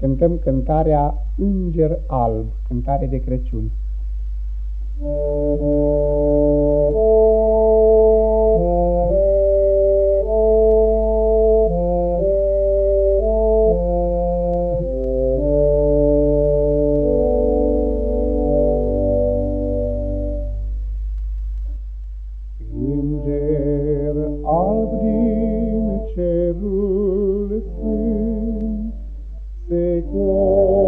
cântăm cântarea Înger Alb, cântare de Crăciun. Înger se coboară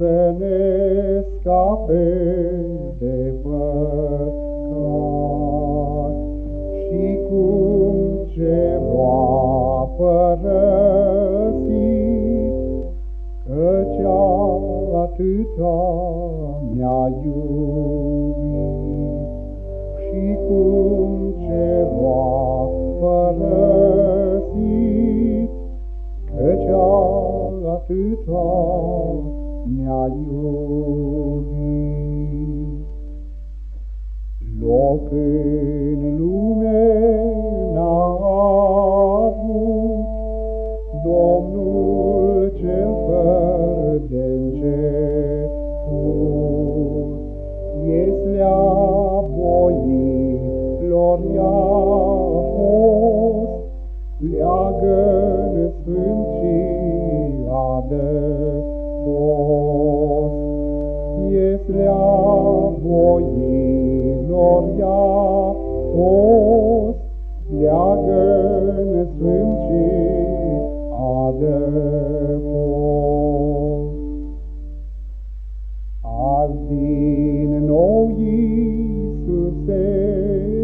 să ne scape de păcat. Și cum ceroa părăsit, căci atâta mi-a iubit. Și cum ceroa părăsit, căci atâta mi-a iubit. Loc în lume boilor i-a fost, Leagă-n sfânt și adăpost. Azi din nou Iisuse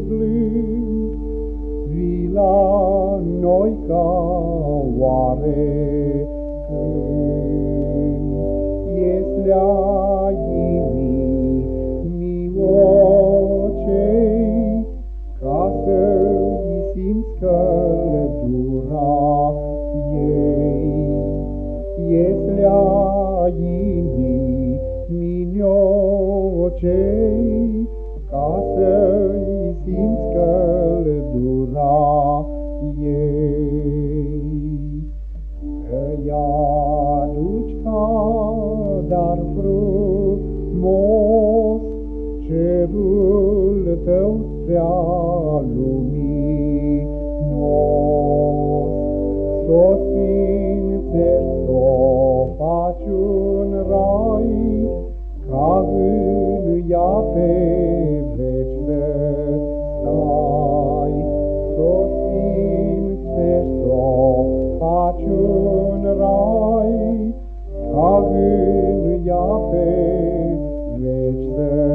blând, vii la noi ca oare ocei, ca să-i simți căldura ei. Îi aduci ca dar frumos cerul tău prea luminos, which there